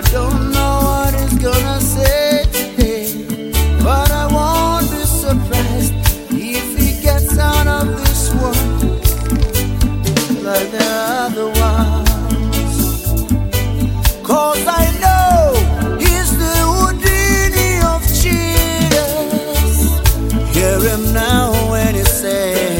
I don't know what he's gonna say, but I won't be surprised if he gets out of this world like the other ones. Cause I know he's the Houdini of cheaters. Hear him now when he says.